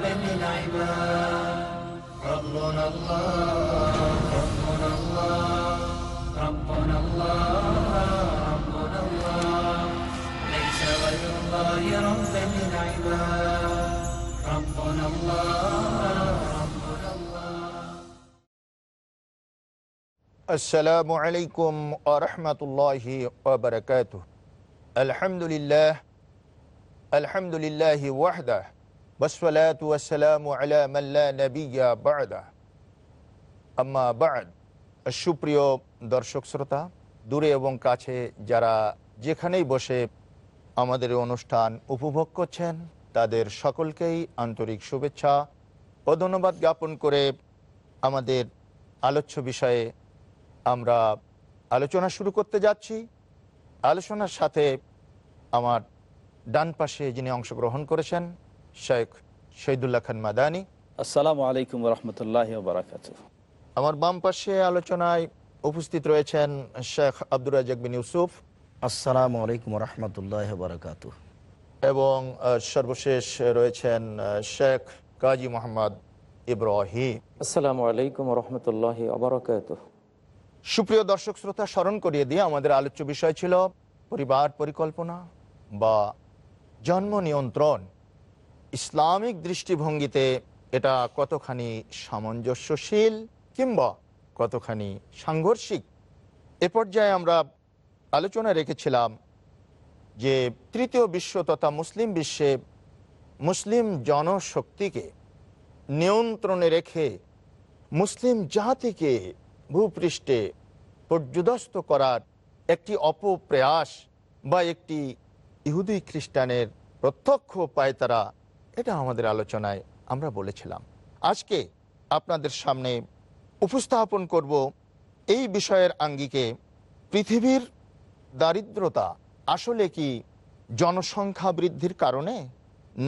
ربنا الله ربنا الله ربنا الله ليس ربنا الله ربنا الله السلام عليكم ورحمة الله وبركاته. الحمد لله الحمد لله وحده والصلاة والسلام على من لا نبي بعده. আম্মা বাদ, সুপ্রিয় দর্শক শ্রোতা, দূরে এবং কাছে যারা যেখানেই বসে আমাদের অনুষ্ঠান উপভোগ করছেন, তাদের সকলকেই আন্তরিক শুভেচ্ছা ও ধন্যবাদ জ্ঞাপন করে আমাদের আলোচ্য বিষয়ে আমরা আলোচনা শুরু করতে যাচ্ছি। আলোচনার সাথে আমার ডান পাশে যিনি অংশগ্রহণ করেছেন, শেখ শহীদুল্লাহ খান মাদানি। আসসালামু আলাইকুম রহমতুল্লাহ বারাকাত আমার বাম পাশে আলোচনায় উপস্থিত রয়েছেন শেখ আব্দুর রাজাক বিন ইউসুফ। আসসালামু আলাইকুম রহমতুল্লাহ বারকাত এবং সর্বশেষ রয়েছেন শেখ কাজী মোহাম্মদ ইব্রাহিম। আসসালামু আলাইকুম রহমতুল্লাহ আবরকাত সুপ্রিয় দর্শক শ্রোতা স্মরণ করিয়ে দিয়ে আমাদের আলোচ্য বিষয় ছিল পরিবার পরিকল্পনা বা জন্ম নিয়ন্ত্রণ। ইসলামিক দৃষ্টিভঙ্গিতে এটা কতখানি সামঞ্জস্যশীল কিংবা কতখানি সাংঘর্ষিক, এ পর্যায়ে আমরা আলোচনা রেখেছিলাম যে তৃতীয় বিশ্ব তথা মুসলিম বিশ্বে মুসলিম জনশক্তিকে নিয়ন্ত্রণে রেখে মুসলিম জাতিকে ভূপৃষ্ঠে পর্যদস্ত করার একটি অপপ্রয়াস বা একটি ইহুদি খ্রিস্টানের প্রত্যক্ষ পায়তারা এটা আমাদের আলোচনায় আমরা বলেছিলাম। আজকে আপনাদের সামনে উপস্থাপন করব এই বিষয়ের আঙ্গিকে। পৃথিবীর দারিদ্রতা আসলে কি জনসংখ্যা বৃদ্ধির কারণে?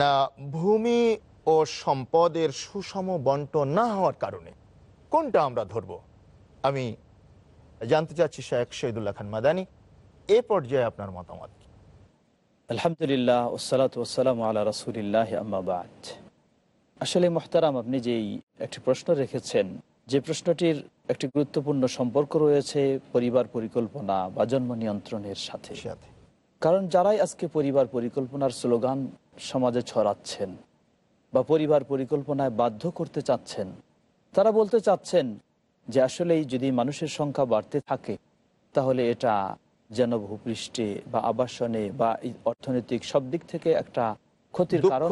না ভূমি ও সম্পদের সুষম বন্টন না হওয়ার কারণে? কোনটা আমরা ধরব? আমি জানতে চাচ্ছি শেখ শহীদুল্লাহ খান মাদানি, এ পর্যায়ে আপনার মতামত? আলহামদুলিল্লাহ ওসালাত ওসালাম আল্লাহ রসুলিল্লাহ আসলে মোহতারাম, আপনি যেই একটি প্রশ্ন রেখেছেন যে প্রশ্নটির একটি গুরুত্বপূর্ণ সম্পর্ক রয়েছে পরিবার পরিকল্পনা বা জন্ম নিয়ন্ত্রণের সাথে। কারণ যারাই আজকে পরিবার পরিকল্পনার স্লোগান সমাজে ছড়াচ্ছেন বা পরিবার পরিকল্পনায় বাধ্য করতে চাচ্ছেন তারা বলতে চাচ্ছেন যে আসলেই যদি মানুষের সংখ্যা বাড়তে থাকে তাহলে এটা যেন ভূপৃষ্ঠে বা আবাসনে বা অর্থনৈতিক সব দিক থেকে একটা ক্ষতির কারণ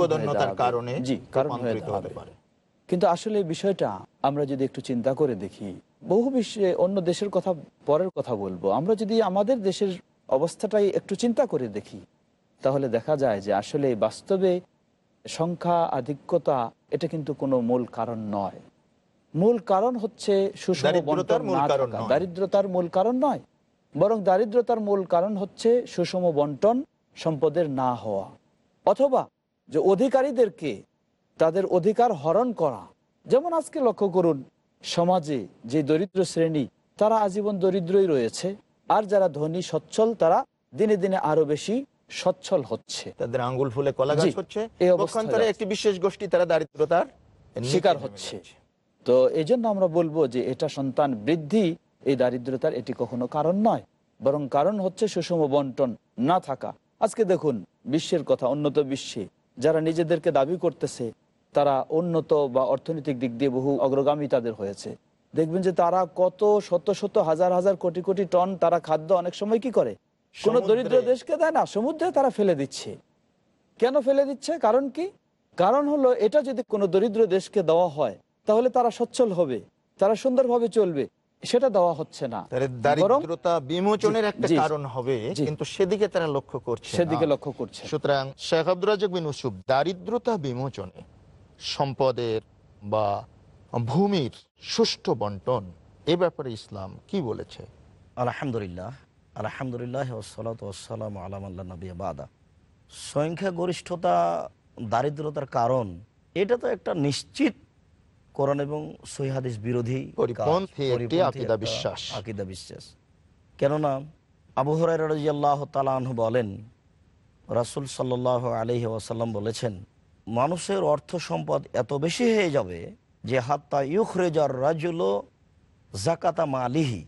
জি কারণ হয়ে দাঁড়াবে। পারে। কিন্তু আসলে বিষয়টা আমরা যদি একটু চিন্তা করে দেখি বহু বিশ্বে অন্য দেশের কথা পরের কথা বলব। আমরা যদি আমাদের দেশের অবস্থাটাই একটু চিন্তা করে দেখি তাহলে দেখা যায় যে আসলে বাস্তবে সংখ্যা আধিক্যতা এটা কিন্তু কোনো মূল কারণ নয়। মূল কারণ হচ্ছে সুষম বন্টন। দারিদ্রতার মূল কারণ নয় বরং দারিদ্রতার মূল কারণ হচ্ছে সুষম বন্টন সম্পদের না হওয়া। অথবা যে অধিকারীদেরকে তাদের অধিকার হরণ করা। যেমন আজকে লক্ষ্য করুন সমাজে যে দরিদ্র শ্রেণি তারা আজীবন দরিদ্রই রয়েছে আর যারা ধনী সচ্ছল তারা দিনে দিনে আরও বেশি সচ্ছল হচ্ছে। তাদের আঙ্গুল ফুলে কলা গাছ হচ্ছে। পক্ষান্তরে একটি বিশেষ গোষ্ঠী তারা দারিদ্রতার শিকার হচ্ছে। তো এই জন্য আমরা বলব যে এটা সন্তান বৃদ্ধি এই দারিদ্রতার এটি কখনো কারণ নয় বরং কারণ হচ্ছে সুষম বন্টন না থাকা। আজকে দেখুন বিশ্বের কথা উন্নত বিশ্বে যারা নিজেদেরকে দাবি করতেছে তারা উন্নত বা অর্থনৈতিক দিক দিয়ে বহু অগ্রগামী তাদের হয়েছে। দেখবেন যে তারা কত শত শত হাজার হাজার কোটি কোটি টন তারা খাদ্য অনেক সময় কি করে? কোন দরিদ্র দেশকে দেয় না সমুদ্রে তারা ফেলে দিচ্ছে। কেন ফেলে দিচ্ছে? কারণ কি? কারণ হলো এটা যদি কোনো দরিদ্র দেশকে দেওয়া হয় তাহলে তারা সচ্ছল হবে তারা সুন্দরভাবে চলবে সেটা দেওয়া হচ্ছে না। দারিদ্রতা বিমোচনের একটা কারণ হবে কিন্তু সেদিকে তারা লক্ষ্য করছে সেদিকে লক্ষ্য করছে। সুতরাং শেখ আব্দুর রাজাক বিন দারিদ্রতা বিমোচনে। সম্পদের বা ভূমির সুষ্ঠু বন্টন এ ব্যাপারে ইসলাম কি বলেছে? আলহামদুলিল্লাহ আলহামদুলিল্লাহ আলাম আল্লাহ নবী বাদা। সংখ্যাগরিষ্ঠতা দারিদ্রতার কারণ এটা তো একটা নিশ্চিত কোরআন এবং সহিহাদিস বিরোধী আকিদা বিশ্বাস। আকিদা বিশ্বাস। কেননা আবু হরাই রাজিয়াল্লাহ তালাহ বলেন রাসুল সাল্লাহ আলহি ওয়াসাল্লাম বলেছেন মানুষের অর্থ সম্পদ এত বেশি হয়ে যাবে যে হাত্তা ইউখরেজার রাজুল জাকাতা মালিহি।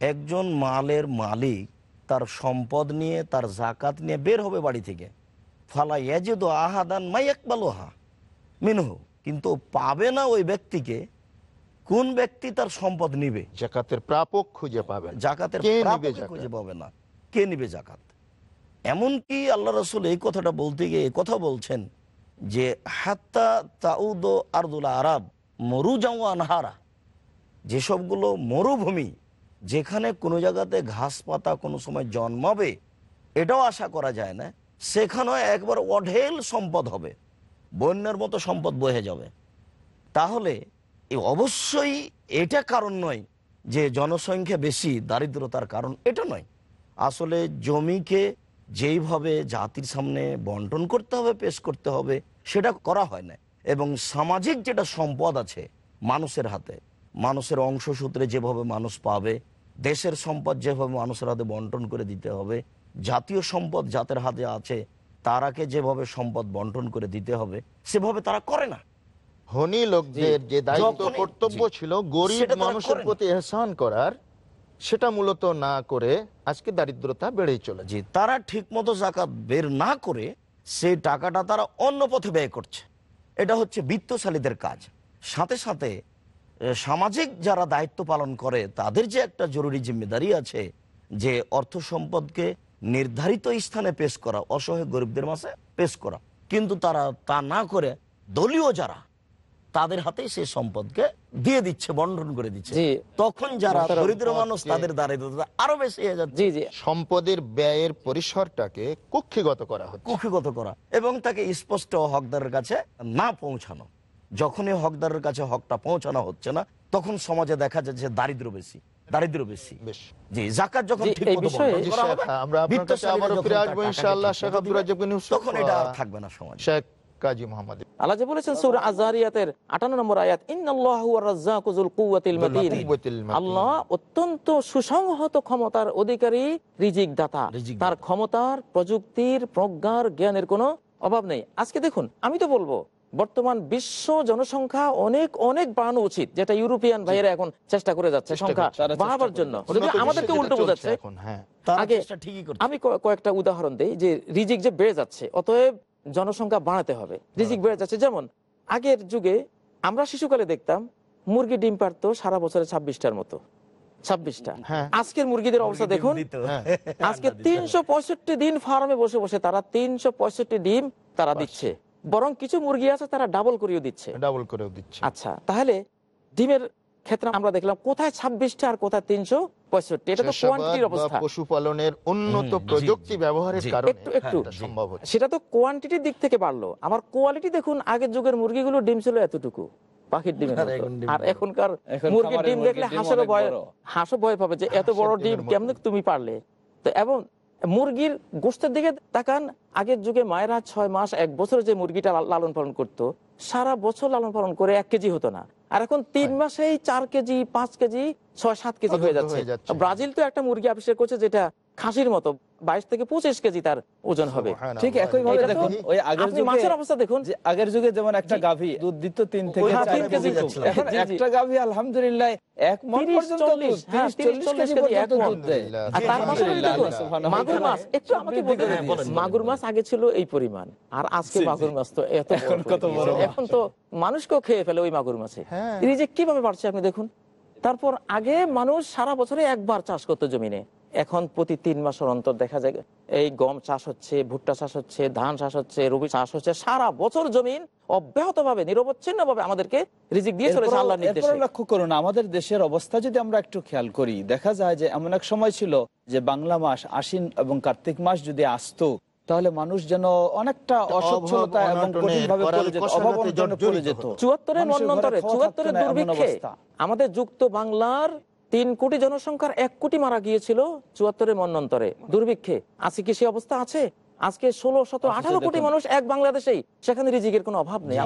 একজন মালের মালিক তার সম্পদ নিয়ে তার জাকাত নিয়ে বের হবে বাড়ি থেকে। ফালা ইয়াজিদ আহাদান মাইয়াকবালোহা মিনহু। কিন্তু পাবে না ওই ব্যক্তিকে কোন ব্যক্তি তার সম্পদ নিবে? জাকাতের প্রাপক খুঁজে পাবে জাকাতের প্রাপক? খুঁজে পাবে না। কে নিবে জাকাত এমনকি আল্লাহ রসুল এই কথাটা বলতে গিয়ে কথা বলছেন যে হাত্তা তাউদ আরদুল আরব মরু আনহারা, যেসবগুলো মরুভূমি, যেখানে কোনো জায়গাতে ঘাস পাতা কোনো সময় জন্মাবে, এটাও আশা করা যায় না, সেখানেও একবার অঢেল সম্পদ হবে, বন্যার মতো সম্পদ বহে যাবে। তাহলে অবশ্যই এটা কারণ নয় যে জনসংখ্যা বেশি, দারিদ্রতার কারণ, এটা নয়। আসলে জমিকে যেইভাবে জাতির সামনে বন্টন করতে হবে পেশ করতে হবে সেটা করা হয় না এবং সামাজিক যেটা সম্পদ আছে মানুষের হাতে মানুষের অংশসূত্রে যেভাবে মানুষ পাবে দেশের সম্পদ যেভাবে মানুষের হাতে বন্টন করে দিতে হবে জাতীয় সম্পদ যাদের হাতে আছে তারাকে যেভাবে সম্পদ বন্টন করে দিতে হবে সেভাবে তারা করে না। ধনী লোকদের যে দায়িত্ব কর্তব্য ছিল গরিব মানুষের প্রতি এহসান করার সেটা মূলত না করে আজকে দারিদ্রতা বেড়েই চলেছে। জি, তারা ঠিক মতো জাকাত বের না করে সেই টাকাটা তারা অন্য পথে ব্যয় করছে। এটা হচ্ছে বিত্তশালীদের কাজ। সাথে সাথে সামাজিক যারা দায়িত্ব পালন করে, তাদের যে একটা জরুরি জিম্মেদারি আছে যে অর্থ সম্পদকে নির্ধারিত স্থানে পেশ করা, অসহায় গরিবদের মাসে পেশ করা। কিন্তু তারা তা না করে দলীয় যারা তাদের হাতেই সেই সম্পদকে দিয়ে দিচ্ছে বন্টন করে দিচ্ছে। তখন যারা দরিদ্র মানুষ তাদের দারিদ্রতা আরও বেশি হয়ে যাচ্ছে। সম্পদের ব্যয়ের পরিসরটাকে কক্ষিগত করা হচ্ছে। কুক্ষিগত করা এবং তাকে স্পষ্ট হকদারের কাছে না পৌঁছানো। যখনই হকদারের কাছে হকটা পৌঁছানো হচ্ছে না তখন সমাজে দেখা যাচ্ছে দারিদ্র বেশি দারিদ্র বেশি। বেশ। জি জাকাত যখন ঠিক এই মতো আমরা আপনার কাছে আবারও ফিরে আসব ইনশাআল্লাহ, শেখ আব্দুর রাজ্জাক ইউসুফ, তখন এটা আর থাকবে না সমাজ। শেখ কাজী মোহাম্মদ। আল্লাহ যে বলেছেন সূরা আজারিয়াতের 58 নম্বর আয়াত ইন্নাল্লাহু হুয়ার রাজ্জাকু যুল কুওয়াতিল মাতিন। আল্লাহ অত্যন্ত সুসংহত ক্ষমতার অধিকারী রিজিক দাতা তার ক্ষমতার প্রযুক্তির প্রজ্ঞার জ্ঞানের কোনো অভাব নেই। আজকে দেখুন আমি তো বলব বর্তমান বিশ্ব জনসংখ্যা অনেক অনেক বাড়ানো উচিত যেটা ইউরোপিয়ান ভাইয়েরা এখন চেষ্টা করে যাচ্ছে সংখ্যা বাড়াবার জন্য। আমাদেরকে উল্টো বোঝাচ্ছে হ্যাঁ। আগে আমি কয়েকটা উদাহরণ দিই যে রিজিক যে বেড়ে যাচ্ছে অতএব জনসংখ্যা বাড়াতে হবে। রিজিক বেড়ে যাচ্ছে। যেমন আগের যুগে আমরা শিশুকালে দেখতাম মুরগি ডিম পারতো সারা বছরে ছাব্বিশটার মতো। ছাব্বিশটা। হ্যাঁ। আজকের মুরগিদের অবস্থা দেখুন। হ্যাঁ। আজকে তিনশো পঁয়ষট্টি দিন ফার্মে বসে বসে তারা তিনশো পঁয়ষট্টি ডিম তারা দিচ্ছে। বরং কিছু মুরগি আছে তারা ডাবল করিয়ে দিচ্ছে। ডাবল করেও দিচ্ছে। আচ্ছা তাহলে ডিমের ক্ষেত্রে আমরা দেখলাম কোথায় ছাব্বিশটা আর কোথায় তিনশো? পঁয়ষট্টি এটা তো কোয়ান্টিটির অবস্থা। পশুপালনের উন্নত প্রযুক্তি ব্যবহারের কারণে একটু- একটু। সম্ভব সেটা তো কোয়ান্টিটির দিক থেকে বাড়লো। আমার কোয়ালিটি দেখুন আগের যুগের মুরগিগুলো ডিম ছিল এতটুকু পাখির ডিমের আর মতো। এখন ডিম আর এখনকার মুরগির ডিম দেখলে হাঁসেরও ভয় হাঁসও ভয় পাবে যে এত বড় ডিম কেমনে তুমি পারলে? তো এবং মুরগির গোষ্ঠের দিকে তাকান আগের যুগে মায়েরা ছয় মাস এক বছর যে মুরগিটা লালন পালন করতো সারা বছর লালন পালন করে এক কেজি হতো না। আর এখন তিন মাসেই চার কেজি পাঁচ কেজি ছয় সাত কেজি হয়ে যাচ্ছে হয়ে যাচ্ছে। ব্রাজিল তো একটা মুরগি আবিষ্কার করছে যেটা খাসির মতো বাইশ থেকে পঁচিশ কেজি তার ওজন হবে ঠিক একই ভাবে দেখুন ওই আগের যুগে মাছের অবস্থা দেখুন যে আগের যুগে যেমন একটা গাভী দুধ দিত তিন থেকে হ্যাঁ, তিন কেজি এখন। একটা গাভী আলহামদুলিল্লাহ এক মন পর্যন্ত দুধ 40, হ্যাঁ, 30, 30, 40 কেজি 40 পর্যন্ত এক মণ। দুধ দেয় আলহামদুলিল্লাহ। আর তার পাশাপাশি আলহামদুলিল্লাহ, দেখুন, আল্লাহ সুবহানাহু ওয়া মাগুর মাছ একটু আমাকে বলতে। মাগুর মাছ আগে ছিল এই পরিমাণ আর আজকে মাগুর মাছ তো এত। এখন তো মানুষকেও খেয়ে ফেলে ওই মাগুর মাছে হ্যাঁ। এই যে কীভাবে বাড়ছে আপনি দেখুন তারপর আগে মানুষ সারা বছরে একবার চাষ করতো জমিনে এখন প্রতি তিন মাসের অন্তর দেখা যায় এই গম চাষ হচ্ছে ভুট্টা চাষ হচ্ছে ধান চাষ হচ্ছে রবি চাষ হচ্ছে সারা বছর জমিন অব্যাহত ভাবে নিরবচ্ছিন্ন ভাবে আমাদেরকে রিজিক দিয়ে চলেছে আল্লাহর নির্দেশে লক্ষ্য করুন আমাদের দেশের অবস্থা যদি আমরা একটু খেয়াল করি দেখা যায় যে এমন এক সময় ছিল যে বাংলা মাস আশ্বিন এবং কার্তিক মাস যদি আসতো তাহলে মানুষ যেন অনেকটা অসচ্ছলতা এবং কঠিনভাবে পড়ে যেত অভাব অনটনে পড়ে যেত। চুয়াত্তরের মানুষের ঘরে মন্বন্তরে খাওয়া চুয়াত্তরের থাকতো না, এমন দুর্ভিক্ষে অবস্থা। আমাদের যুক্ত বাংলার তিন কোটি জনসংখ্যার এক কোটি মারা গিয়েছিল চুয়াত্তরের মন্বন্তরে দুর্ভিক্ষে আজকে কি সে অবস্থা? আছে। আজকে ষোলো শত আঠারো কোটি মানুষ এক বাংলাদেশেই সেখানে রিজিকের কোনো অভাব নেই।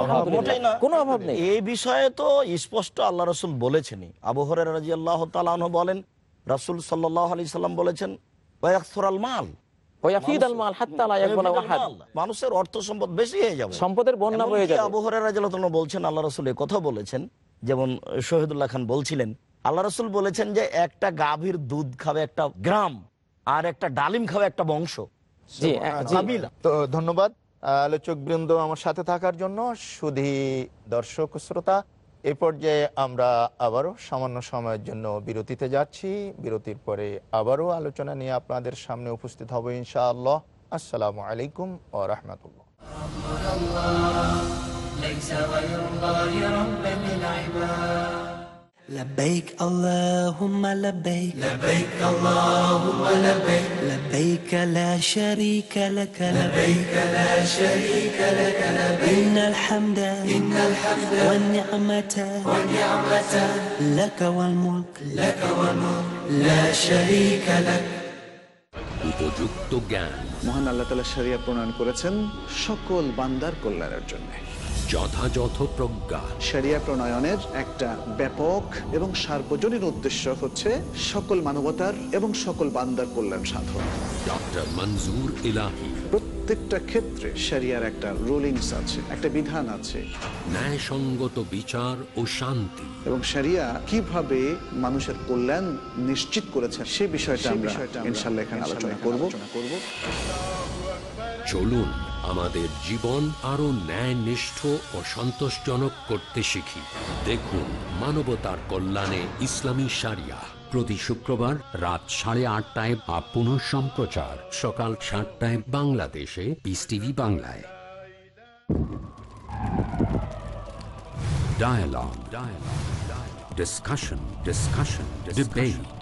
কোনো অভাব নেই। এই বিষয়ে তো স্পষ্ট আল্লাহ রসুল বলেছেনই। আবু হরের রাজি আল্লাহ তালাহ বলেন রাসুল সাল্লাহ আলি সাল্লাম বলেছেন ওয়াকসুরাল মাল। ওয়াফিদ আল মাল হাত্তা লা ইয়াকবালা আহাদ। মানুষের অর্থ সম্পদ বেশি হয়ে যাবে। সম্পদের বন্যা হয়ে যাবে। আবু রাজি আল্লাহ বলছেন আল্লাহ রসুল এ কথা বলেছেন যেমন শহীদুল্লাহ খান বলছিলেন আল্লাহ রসুল বলেছেন যে একটা গাভীর দুধ খাবে একটা গ্রাম আর একটা ডালিম খাবে একটা বংশ জি জি। কাবিলা তো ধন্যবাদ আলোচক বৃন্দ আমার সাথে থাকার জন্য সুধী দর্শক শ্রোতা এই পর্যায়ে আমরা আবারও সামান্য সময়ের জন্য বিরতিতে যাচ্ছি বিরতির পরে আবারও আলোচনা নিয়ে আপনাদের সামনে উপস্থিত হব ইনশাআল্লাহ আসসালামু আলাইকুম ও রহমতুল্লাহ ليس غير الله ربا للعباد لبيك اللهم لبيك لبيك اللهم لبيك لبيك لا شريك لك لبيك لا شريك لك لبيك إن الحمد إن الحمد والنعمة والنعمة لك والملك لك والملك لا شريك لك উপযুক্ত জ্ঞান মহান আল্লাহ তালা সারিয়া প্রণয়ন করেছেন সকল বান্দার কল্যাণের জন্য যথাযথ প্রজ্ঞা। সারিয়া প্রণয়নের একটা ব্যাপক এবং সার্বজনীন উদ্দেশ্য হচ্ছে সকল মানবতার এবং সকল বান্দার কল্যাণ সাধন। ডক্টর মঞ্জুর ইলাহি। প্রত্যেকটা ক্ষেত্রে সারিয়ার একটা রুলিংস আছে একটা বিধান আছে। ন্যায়সঙ্গত বিচার ও শান্তি। এবং সারিয়া কীভাবে মানুষের কল্যাণ নিশ্চিত করেছেন সে বিষয়টা আমরা ইনশাল্লাহ এখানে আলোচনা করব। করব। চলুন আমাদের জীবন আরও ন্যায়নিষ্ঠ ও সন্তোষজনক করতে শিখি দেখুন মানবতার কল্যাণে ইসলামী সারিয়া প্রতি শুক্রবার রাত সাড়ে আটটায় বা পুনঃ সম্প্রচার সকাল সাতটায় বাংলাদেশে পিস বাংলায়. Dialogue. Dialogue. Discussion. Discussion. Debate.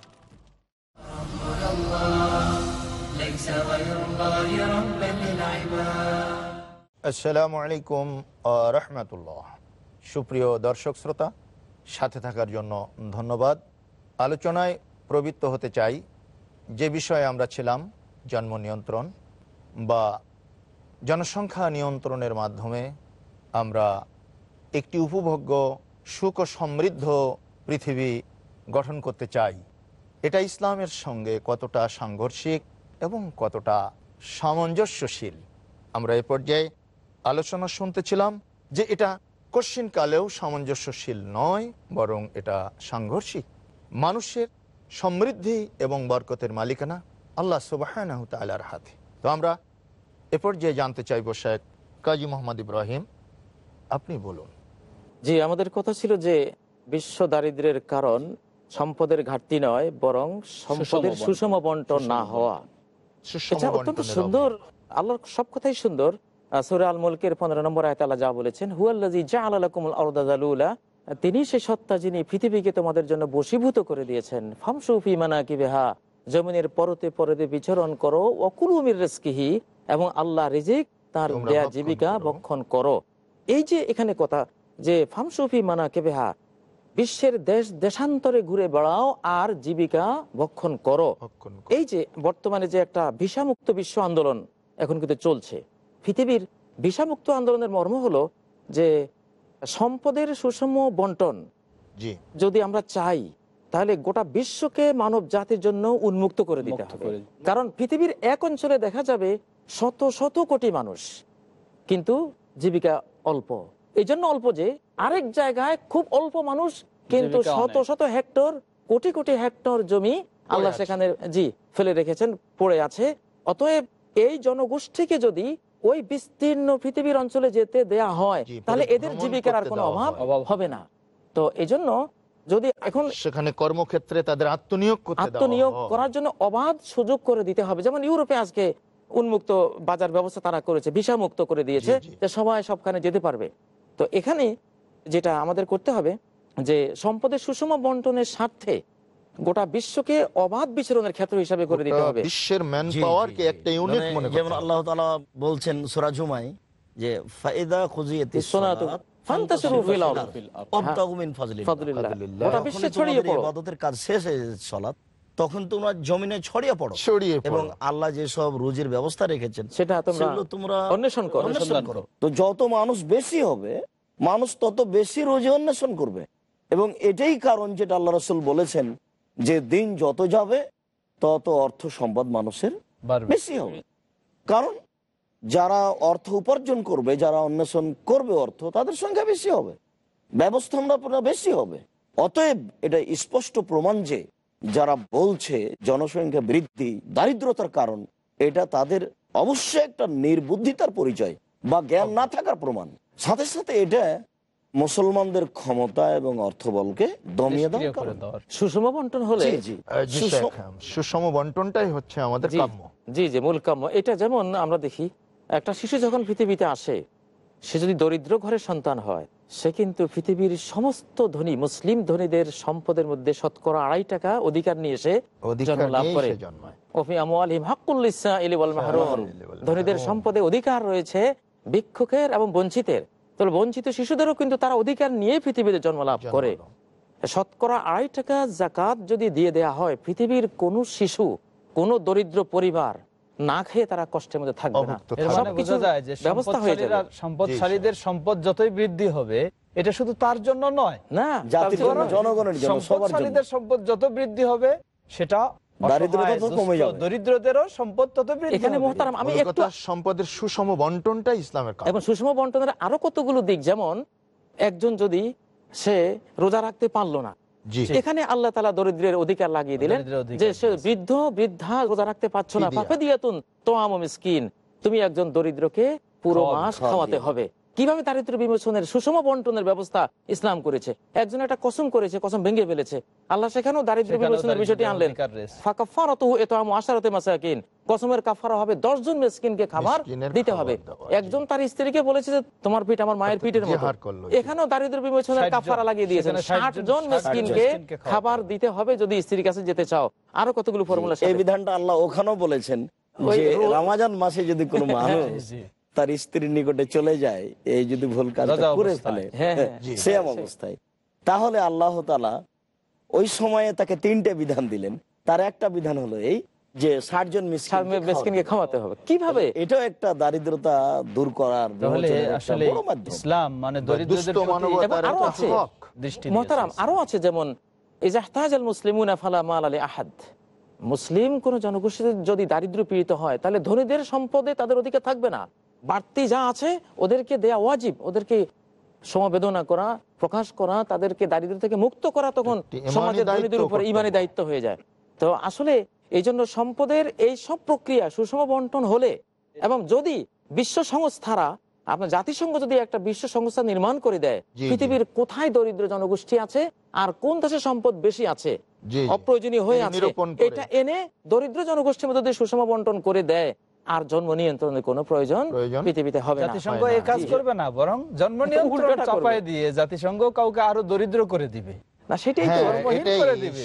আসসালামু আলাইকুম রহমতুল্লাহ। সুপ্রিয় দর্শক শ্রোতা, সাথে থাকার জন্য ধন্যবাদ। আলোচনায় প্রবৃত্ত হতে চাই, যে বিষয়ে আমরা ছিলাম, জন্ম নিয়ন্ত্রণ বা জনসংখ্যা নিয়ন্ত্রণের মাধ্যমে আমরা একটি উপভোগ্য, সুখ ও সমৃদ্ধ পৃথিবী গঠন করতে চাই। এটা ইসলামের সঙ্গে কতটা সাংঘর্ষিক এবং কতটা সামঞ্জস্যশীল? আমরা এ পর্যায়ে আলোচনা শুনতেছিলাম যে এটা কশ্চিনকালেও সামঞ্জস্যশীল নয় বরং এটা সাংঘর্ষিক। মানুষের সমৃদ্ধি এবং বরকতের মালিকানা আল্লাহ সুবাহ তালার হাতে। তো আমরা এ পর্যায়ে জানতে চাইব শেখ কাজী মোহাম্মদ ইব্রাহিম আপনি বলুন। জি আমাদের কথা ছিল যে বিশ্ব দারিদ্রের কারণ সম্পদের ঘাটতি নয় বরং সম্পদের সুষম বন্টন। না হওয়া। অত্যন্ত সুন্দর আল্লাহর সব কথাই সুন্দর সুরা আল মুলকের পনেরো নম্বর আয়ত আল্লাহ যা বলেছেন হুয়াল্লাজি জা আলাকুমুল আরদালুলা তিনি সে সত্তা যিনি পৃথিবীকে তোমাদের জন্য বশীভূত করে দিয়েছেন ফামসুফি মানা কি বেহা জমিনের পরতে পরতে বিচরণ করো অকুলুমির রেস্কিহি এবং আল্লাহ রিজিক তার দেয়া জীবিকা। ভক্ষণ করো এই যে এখানে কথা যে ফামসুফি মানা কেবেহা বিশ্বের দেশ দেশান্তরে ঘুরে বেড়াও আর জীবিকা ভক্ষণ করো। এই যে বর্তমানে যে একটা ভিসামুক্ত বিশ্ব আন্দোলন এখন কিন্তু চলছে পৃথিবীর বিষামুক্ত আন্দোলনের মর্ম হলো যে সম্পদের সুষম বন্টন যদি আমরা চাই তাহলে গোটা বিশ্বকে মানব জাতির জন্য উন্মুক্ত করে দিতে হবে। কারণ পৃথিবীর এক অঞ্চলে দেখা যাবে শত শত কোটি মানুষ কিন্তু জীবিকা অল্প। এই জন্য অল্প যে আরেক জায়গায় খুব অল্প মানুষ কিন্তু শত শত হেক্টর কোটি কোটি হেক্টর জমি আল্লাহ সেখানে জি ফেলে রেখেছেন পড়ে আছে। অতএব এই জনগোষ্ঠীকে যদি ওই বিস্তীর্ণ পৃথিবীর অঞ্চলে যেতে দেয়া হয় তাহলে এদের জীবিকার আর কোনো অভাব হবে না। তো এই যদি এখন সেখানে কর্মক্ষেত্রে তাদের আত্মনিয়োগ আত্মনিয়োগ করার জন্য অবাধ সুযোগ করে দিতে হবে। যেমন ইউরোপে আজকে উন্মুক্ত বাজার ব্যবস্থা তারা করেছে ভিসা মুক্ত করে দিয়েছে। যে সবাই সবখানে যেতে পারবে। তো এখানে যেটা আমাদের করতে হবে যে সম্পদের সুষম বন্টনের স্বার্থে গোটা বিশ্বকে অবাধ বিচরণের ক্ষেত্র হিসাবে করে দিতে হবে বিশ্বের ম্যান পাওয়ারকে। একটা ইউনিট মানে মনে যেমন আল্লাহ তাআলা বলছেন সূরা জুমায় যে ফাইদা খুজিয়াতিস সালাত ফান্তাসিরু ফিল আরদ। ওয়াবতাগু মিন ফাজলিল্লাহ। ফাদলিল্লাহ। ফাদলিল্লাহ। গোটা বিশ্বে ছড়িয়ে পড়ো ইবাদতের কাজ শেষ হয়ে যায় সালাত তখন তোমরা জমিনে ছড়িয়ে পড়ো ছড়িয়ে পড়ো। এবং আল্লাহ যে সব রুজির ব্যবস্থা রেখেছেন সেটা তোমরা তোমরা অন্বেষণ করো। অন্বেষণ করো তো যত মানুষ বেশি হবে মানুষ তত বেশি রুজি অন্বেষণ করবে এবং এটাই কারণ যেটা আল্লাহ রসুল বলেছেন যে দিন যত যাবে তত অর্থ সম্পদ মানুষের বেশি হবে। কারণ যারা অর্থ উপার্জন করবে যারা অন্বেষণ করবে অর্থ তাদের সংখ্যা বেশি হবে। ব্যবস্থাপনা বেশি হবে। অতএব এটা স্পষ্ট প্রমাণ যে যারা বলছে জনসংখ্যা বৃদ্ধি দারিদ্রতার কারণ এটা তাদের অবশ্যই একটা নির্বুদ্ধিতার পরিচয় বা জ্ঞান না থাকার প্রমাণ। সাথে সাথে এটা মুসলমানদের ক্ষমতা এবং অর্থবলকে দমিয়ে সুষম বন্টন হলে সুষম- বন্টনটাই হচ্ছে আমাদের জি, কাম্য। জি জি মূল কাম্য। এটা যেমন আমরা দেখি একটা শিশু যখন পৃথিবীতে আসে সে যদি দরিদ্র ঘরের সন্তান হয় সে কিন্তু পৃথিবীর সমস্ত ধনী মুসলিম ধনীদের সম্পদের মধ্যে শতকরা আড়াই টাকা অধিকার নিয়ে এসে লাভ করে। ধনীদের সম্পদে অধিকার রয়েছে ভিক্ষুকের এবং বঞ্চিতের। তাহলে বঞ্চিত শিশুদেরও কিন্তু তারা অধিকার নিয়ে পৃথিবীতে জন্ম লাভ করে। শতকরা আড়াই টাকা জাকাত যদি দিয়ে দেয়া হয় পৃথিবীর কোন শিশু কোন দরিদ্র পরিবার না খেয়ে তারা কষ্টের মধ্যে থাকবে না। মানে সবকিছু বোঝা যায় যে ব্যবস্থা হয়ে যাবে। সম্পদশালীদের সম্পদ যতই বৃদ্ধি হবে এটা শুধু তার জন্য নয় না জনগণের সম্পদ যত বৃদ্ধি হবে সেটা দারিদ্রতা অসহায়, তো কমে দুস্থ, যাবে। দরিদ্রদেরও সম্পদ তত এখানে মোহতারাম আমি একটু সম্পদের সুষম বন্টনটাই ইসলামের এবং সুষম বন্টনের আরও কতগুলো দিক যেমন একজন যদি সে রোজা রাখতে পারল না এখানে আল্লাহ তালা দরিদ্রের অধিকার লাগিয়ে দিলেন যে সে বৃদ্ধ বৃদ্ধা রোজা রাখতে পারছ না। পাপে দিয়াতুন তো মিসকিন তুমি একজন দরিদ্রকে পুরো মাস খাওয়াতে হবে। কীভাবে দারিদ্র বিমোচনের সুষম বন্টনের ব্যবস্থা ইসলাম করেছে? একজন একটা কসম করেছে কসম ভেঙে ফেলেছে। আল্লাহ সেখানেও দারিদ্র বিমোচনের বিষয়টি আনলেন। কসমের কাফারা হবে 10 জন মিসকিনকে খাবার দিতে হবে। একজন তার স্ত্রীকে বলেছে যে তোমার পিঠ আমার মায়ের পিঠের মতো। এখানেও দারিদ্র বিমোচনের কাফারা লাগিয়ে দিয়েছেন। ষাট জন, জন 60 মিসকিনকে খাবার দিতে হবে যদি স্ত্রীর কাছে যেতে চাও। আরও কতগুলো ফর্মুলা এই বিধানটা আল্লাহ ওখানেও বলেছেন যে রামাজান মাসে যদি কোনো মানুষ জি। তার স্ত্রীর নিকটে চলে যায় এই যদি ভুল কাজটা করে ফেলে হ্যাঁ, হ্যাঁ। সেম অবস্থায়। তাহলে আল্লাহ তালা ওই সময়ে তাকে তিনটে বিধান দিলেন। তার একটা বিধান হলো এই যে ষাট জন মিসকিনকে খাওয়াতে হবে। কীভাবে? এটাও একটা দারিদ্রতা দূর করার আসলে ইসলাম মানে মহতারাম আরও আছে যেমন মুসলিমুনা ফালা মাল আলী আহাদ। মুসলিম কোন জনগোষ্ঠী যদি দারিদ্র পীড়িত হয় তাহলে ধনীদের সম্পদে তাদের অধিকার থাকবে না। বাড়তি যা আছে ওদেরকে দেয়া ওয়াজিব ওদেরকে সমবেদনা করা প্রকাশ করা তাদেরকে দারিদ্র থেকে মুক্ত করা তখন সমাজের ধনীদের উপর। ইমানি দায়িত্ব হয়ে যায় তো আসলে এই জন্য সম্পদের এই সব প্রক্রিয়া সুষম বন্টন হলে এবং যদি বিশ্ব সংস্থারা আপনার জাতিসংঘ যদি একটা বিশ্ব সংস্থা নির্মাণ করে দেয়। পৃথিবীর কোথায় দরিদ্র জনগোষ্ঠী আছে আর কোন দেশে সম্পদ বেশি আছে। অপ্রয়োজনীয় হয়ে আছে এটা এনে দরিদ্র জনগোষ্ঠীর মধ্যে সুষম বন্টন করে দেয় আর জন্ম নিয়ন্ত্রণের কোনো প্রয়োজন পৃথিবীতে হবে না। জাতিসংঘ এই কাজ করবে না বরং জন্ম নিয়ন্ত্রণ চাপায় দিয়ে জাতিসংঘ কাউকে আরও দরিদ্র করে দিবে। না সেটাই তো হ্যাঁ, করে দিবে,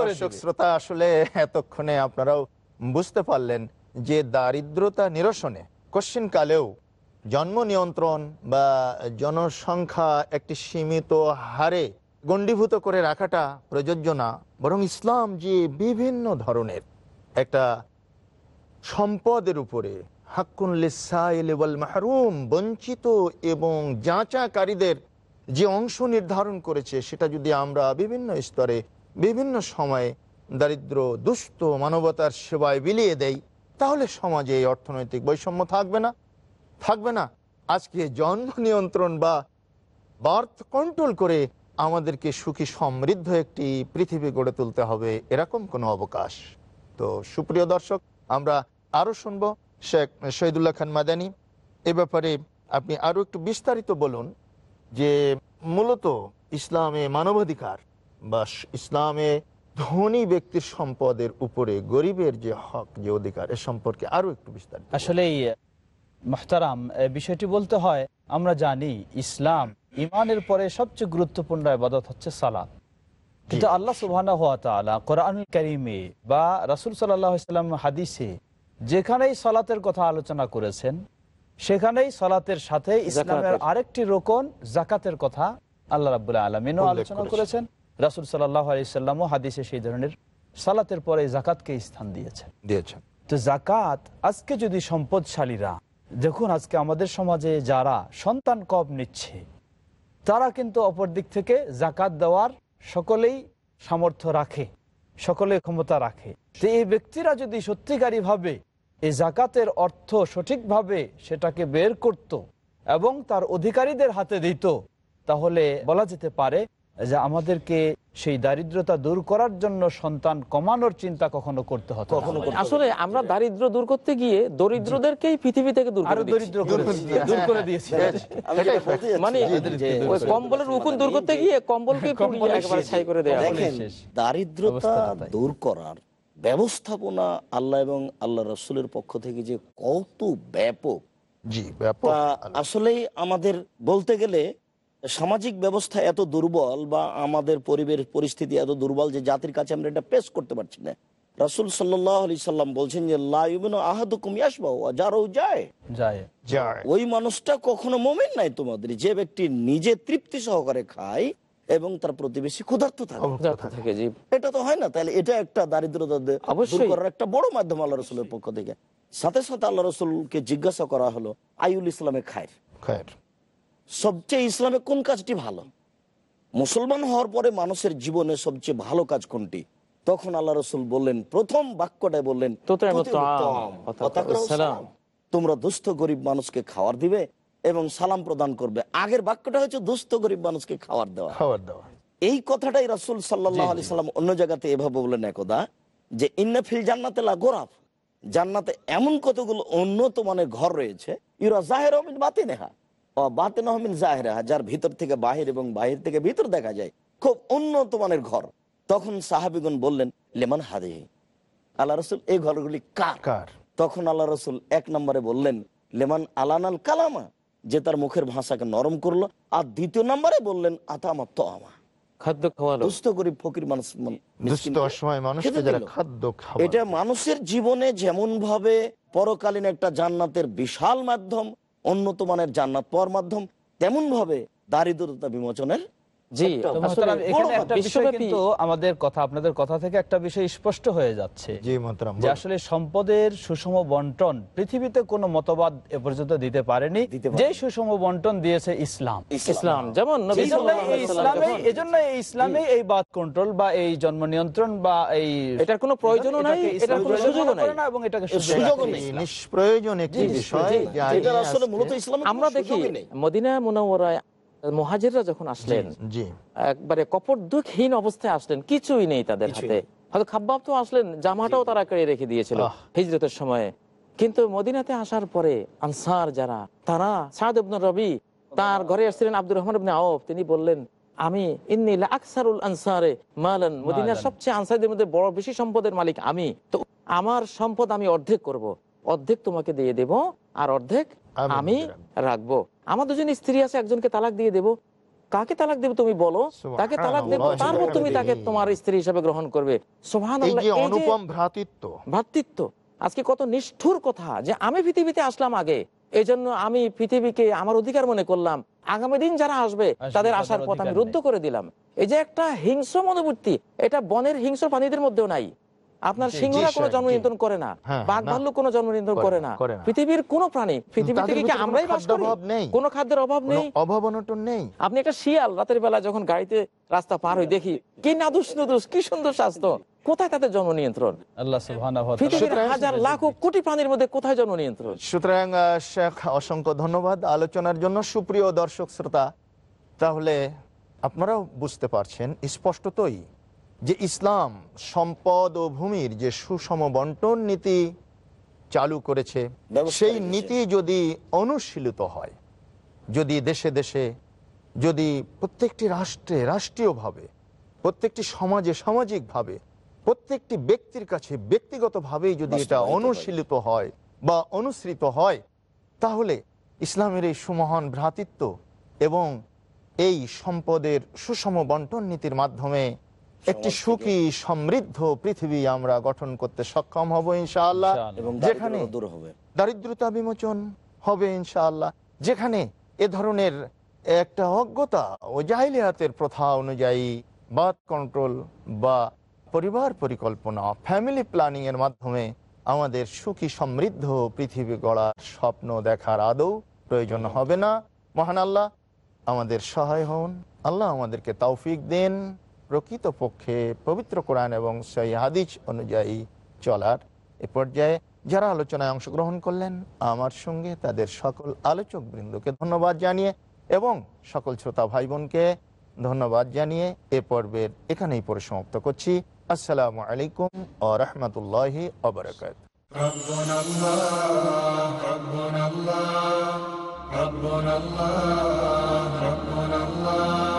দর্শক শ্রোতা আসলে এতক্ষণে আপনারাও বুঝতে পারলেন যে দারিদ্রতা নিরসনে কোশ্চিন কালেও জন্ম নিয়ন্ত্রণ বা জনসংখ্যা একটি সীমিত হারে গণ্ডীভূত করে রাখাটা প্রযোজ্য না বরং ইসলাম যে বিভিন্ন ধরনের একটা সম্পদের উপরে, হাক্কুন মাহরুম, বঞ্চিত এবং যাচাকারীদের যে অংশ নির্ধারণ করেছে, সেটা যদি আমরা বিভিন্ন স্তরে, বিভিন্ন সময়ে দারিদ্র, দুস্থ, মানবতার সেবায় বিলিয়ে দেই, তাহলে সমাজে এই অর্থনৈতিক বৈষম্য থাকবে না। থাকবে না। আজকে জন্ম নিয়ন্ত্রণ বা বার্থ কন্ট্রোল করে আমাদেরকে সুখী সমৃদ্ধ একটি পৃথিবী গড়ে তুলতে হবে, এরকম কোনো অবকাশ। তো সুপ্রিয় দর্শক আমরা আরও শুনব শেখ শহীদুল্লাহ খান মাদানি। এ ব্যাপারে আপনি আরও একটু বিস্তারিত বলুন যে মূলত ইসলামে মানবাধিকার বা ইসলামে ধনী ব্যক্তির সম্পদের উপরে গরিবের যে হক, যে অধিকার, এ সম্পর্কে আরও একটু বিস্তারিত আসলে মহতারাম বিষয়টি বলতে হয়, আমরা জানি ইসলাম ইমানের পরে সবচেয়ে গুরুত্বপূর্ণ আবাদত হচ্ছে সালাত। কিন্তু আল্লাহ সুবাহ কোরআনুল করিমে বা রাসুল সাল্লাম হাদিসে যেখানেই সালাতের কথা আলোচনা করেছেন সেখানেই সালাতের সাথে ইসলামের আরেকটি রোকন জাকাতের কথা আল্লাহ রাবুল্লাহ আলমিনও আলোচনা করেছেন। করেছেন। রাসুল সাল্লাহ আলাইসাল্লামও হাদিসে সেই ধরনের সালাতের পরে জাকাতকে স্থান দিয়েছেন। দিয়েছেন। তো জাকাত আজকে যদি সম্পদশালীরা দেখুন আজকে আমাদের সমাজে যারা সন্তান কব নিচ্ছে তারা কিন্তু অপর দিক থেকে জাকাত দেওয়ার সকলেই সামর্থ্য রাখে সকলে ক্ষমতা রাখে। তো এই ব্যক্তিরা যদি সত্যিকারীভাবে এই জাকাতের অর্থ সঠিকভাবে সেটাকে বের করত এবং তার অধিকারীদের হাতে দিত, তাহলে বলা যেতে পারে যে আমাদেরকে সেই দারিদ্রতা দূর করার জন্য সন্তান কমানোর চিন্তা কখনো করতে হতো আসলে আমরা দারিদ্র দূর করতে গিয়ে দরিদ্রদেরকেই পৃথিবী থেকে দূর করে দরিদ্র দূর করে দিয়েছি। যাচ্ছি, মানে কম্বলের উকুন দূর করতে গিয়ে কম্বলকে কম্বলের ছাই করে দেওয়া দেখেন দারিদ্রতা দূর করার ব্যবস্থাপনা আল্লাহ এবং আল্লাহ রসুলের পক্ষ থেকে যে কত ব্যাপক জি আসলেই আমাদের বলতে গেলে সামাজিক ব্যবস্থা এত দুর্বল বা আমাদের পরিবেশ পরিস্থিতি এত দুর্বল যে জাতির কাছে আমরা এটা পেশ করতে পারছি না। রাসুল সাল্লাহ আলি সাল্লাম বলছেন যে লাইবিন আহাদ কুমিয়াসবাহ যারও যায়। যায়। যায়। ওই মানুষটা কখনো মোমেন নাই তোমাদের। যে ব্যক্তি নিজে তৃপ্তি সহকারে খায় এবং তার প্রতিবেশী ক্ষুধার্ত থাকে। এটা তো হয় না? তাহলে এটা একটা দারিদ্রতা অবশ্যই। করার একটা বড় মাধ্যম আল্লাহ রসুলের পক্ষ থেকে। সাথে সাথে আল্লাহ রসুলকে জিজ্ঞাসা করা হলো আইউল ইসলামে খায় খায়ের। সবচেয়ে ইসলামে কোন কাজটি ভালো? মুসলমান হওয়ার পরে মানুষের জীবনে সবচেয়ে ভালো কাজ কোনটি? তখন আল্লাহ রসুল বললেন প্রথম বাক্যটায় বললেন। তোমরা দুস্থ গরিব মানুষকে খাওয়ার দিবে এবং সালাম প্রদান করবে। আগের বাক্যটা হচ্ছে দুস্থ গরিব মানুষকে খাওয়ার দেওয়া। খাবার দাবার এই কথাটাই রাসুল সাল্লাহ আলি সাল্লাম অন্য জায়গাতে এভাবে বললেন একদা যে ইন্নাফিল জান্নাতে লা গোরাফ। জান্নাতে এমন কতগুলো উন্নত মানের ঘর রয়েছে ইউরা জাহের বাতি নেহা যার ভিতর থেকে বাহির এবং বাহির থেকে ভিতর দেখা যায় খুব উন্নত মানের ঘর। তখন সাহাবিগুন বললেন লেমন হাদে আল্লাহ রসুল এই ঘরগুলি কার? কার? তখন আল্লাহ রসুল এক নম্বরে বললেন লেমান আলানাল কালামা? যে তার মুখের ভাষাকে নরম করল আর দ্বিতীয় নম্বরে বললেন আতামা তো আমা খাদ্য খাওয়ালো। দুস্থ গরিব ফকির মানুষ এটা মানুষের জীবনে যেমন ভাবে পরকালীন একটা জান্নাতের বিশাল মাধ্যম উন্নত মানের জান্নাত পাওয়ার মাধ্যম তেমনভাবে দারিদ্রতা বিমোচনের জি একটা তো আসলে মহতারাম, এখানে বড় একটা বিষয় কিন্তু আমাদের কথা আপনাদের কথা থেকে একটা বিষয় স্পষ্ট হয়ে যাচ্ছে। যে আসলে সম্পদের সুষম বন্টন পৃথিবীতে কোনো মতবাদ এ পর্যন্ত দিতে পারেনি। যে সুষম বন্টন দিয়েছে ইসলাম। ইসলাম। যেমন এই জন্য সাল্লাল্লাহু এই আলাইহি সাল্লাম ইসলামে যখন- এই ইসলামে এই বাদ কন্ট্রোল বা এই জন্ম নিয়ন্ত্রণ বা এই এটার কোনো প্রয়োজনও নাই, এটার কোনো প্রয়োজন সুযোগও নাই। এবং এটাকে সুযোগও নেই। নিষ্প্রয়োজন একটি বিষয় আমরা দেখি মদিনা মুনাওয়ারায় মহাজিররা যখন আসলেন একবারে কপট দুঃখহীন অবস্থায় আসলেন কিছুই নেই তাদের হাতে। হয়তো খাব্বাব তো আসলেন জামাটাও তারা কেড়ে রেখে দিয়েছিল হিজরতের সময়ে। কিন্তু মদিনাতে আসার পরে আনসার যারা তারা সাদ রবি তার ঘরে আসছিলেন আব্দুর রহমান ইবনে আওফ তিনি বললেন আমি ইন্নি লা আকসারুল আনসারে মালান। মদিনার সবচেয়ে আনসারদের মধ্যে বড় বেশি সম্পদের মালিক আমি। তো আমার সম্পদ আমি অর্ধেক করব। অর্ধেক তোমাকে দিয়ে দেব আর অর্ধেক আমি রাখব আমার দুজন স্ত্রী আছে একজনকে তালাক দিয়ে দেবো। কাকে তালাক দেবে তুমি বলো? তাকে তালাক দেবো? তারপর তুমি তাকে তোমার স্ত্রী হিসাবে গ্রহণ করবে। সোহান অনুপম ভ্রাতৃত্ব। ভ্রাতৃত্ব। আজকে কত নিষ্ঠুর কথা যে আমি পৃথিবীতে আসলাম আগে। এই জন্য আমি পৃথিবীকে আমার অধিকার মনে করলাম। আগামী দিন যারা আসবে তাদের আসার পথ আমি রুদ্ধ করে দিলাম। এই যে একটা হিংস্র মনোবৃত্তি এটা বনের হিংস্র প্রাণীদের মধ্যেও নাই। আপনার সিংহরা কোনো জন্ম নিয়ন্ত্রণ করে না হ্যাঁ, বাঘ। ভাল্লুক কোনো জন্ম নিয়ন্ত্রণ করে না। পৃথিবীর কোনো প্রাণী পৃথিবী থেকে কি আমরাই বাস করি। কোনো খাদ্যের অভাব নেই। অভাব অনটন নেই। আপনি একটা শিয়াল রাতের বেলা যখন গাড়িতে রাস্তা পার হই দেখি কি নাদুস নুদুস কি সুন্দর স্বাস্থ্য কোথায় তাদের জন্ম নিয়ন্ত্রণ? আল্লাহ সুবহানাহু ওয়া তাআলা। পৃথিবীর হাজার লাখ কোটি প্রাণীর মধ্যে কোথায় জন্ম নিয়ন্ত্রণ? সুতরাং শেখ অসংখ্য ধন্যবাদ আলোচনার জন্য। সুপ্রিয় দর্শক শ্রোতা তাহলে আপনারাও বুঝতে পারছেন স্পষ্টতই যে ইসলাম সম্পদ ও ভূমির যে সুষম বন্টন নীতি চালু করেছে সেই নীতি যদি অনুশীলিত হয় যদি দেশে দেশে যদি প্রত্যেকটি রাষ্ট্রে রাষ্ট্রীয়ভাবে প্রত্যেকটি সমাজে সামাজিকভাবে প্রত্যেকটি ব্যক্তির কাছে ব্যক্তিগতভাবেই যদি এটা। অনুশীলিত হয় বা অনুসৃত হয় তাহলে ইসলামের এই সুমহান ভ্রাতৃত্ব এবং এই সম্পদের সুষম বন্টন নীতির মাধ্যমে একটি সুখী সমৃদ্ধ পৃথিবী আমরা গঠন করতে সক্ষম হব ইনশাআল্লাহ। যেখানে দূর হবে। দারিদ্রতা বিমোচন হবে ইনশাআল্লাহ। যেখানে এ ধরনের একটা অজ্ঞতা ও জাহিলিয়াতের প্রথা অনুযায়ী বাথ কন্ট্রোল বা পরিবার পরিকল্পনা ফ্যামিলি প্ল্যানিং এর মাধ্যমে আমাদের সুখী সমৃদ্ধ পৃথিবী গড়ার স্বপ্ন দেখার আদৌ প্রয়োজন হবে না। মহান আল্লাহ আমাদের সহায় হন। আল্লাহ আমাদেরকে তৌফিক দেন। প্রকৃতপক্ষে পবিত্র কোরআন এবং সেই হাদিস অনুযায়ী চলার এ পর্যায়ে যারা আলোচনায় অংশগ্রহণ করলেন আমার সঙ্গে তাদের সকল আলোচক বৃন্দকে ধন্যবাদ জানিয়ে এবং সকল শ্রোতা ভাই বোনকে ধন্যবাদ জানিয়ে এ পর্বের এখানেই পরিসমাপ্ত করছি আসসালামু আলাইকুম ও রহমতুল্লাহি অবরাকাত ربنا الله ربنا الله ربنا الله ربنا الله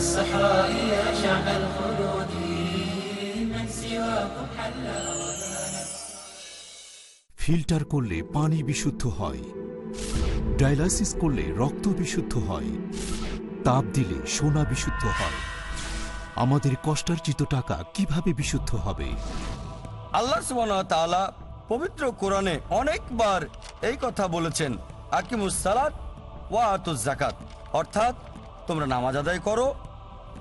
الصحراء يا شعب الخلود من سواكم حل ফিল্টার করলে পানি বিশুদ্ধ হয় ডায়ালাইসিস করলে রক্ত বিশুদ্ধ হয় তাপ দিলে সোনা বিশুদ্ধ হয় আমাদের কষ্টার্জিত টাকা কিভাবে বিশুদ্ধ হবে আল্লাহ সুবহানাহু ওয়া তাআলা পবিত্র কোরআনে অনেকবার এই কথা বলেছেন আকিমুস সালাত ওয়া আতুজ জাকাত অর্থাৎ তোমরা নামাজ আদায় করো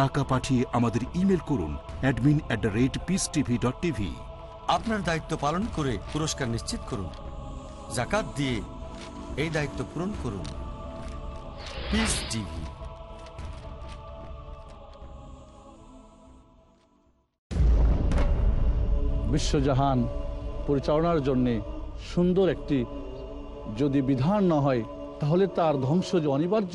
টাকা পাঠিয়ে আমাদের ইমেল করুন admin at the rate peace TV dot TV আপনার দায়িত্ব পালন করে পুরস্কার নিশ্চিত করুন। জাকাত দিয়ে এই দায়িত্ব পূরণ করুন। পিস টিভি বিশ্বজাহান পরিচালনার জন্যে সুন্দর একটি যদি বিধান না হয় তাহলে তার ধ্বংস যে অনিবার্য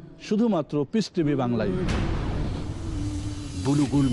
শুধুমাত্র পিস টিভি বাংলায়। বুলুগুল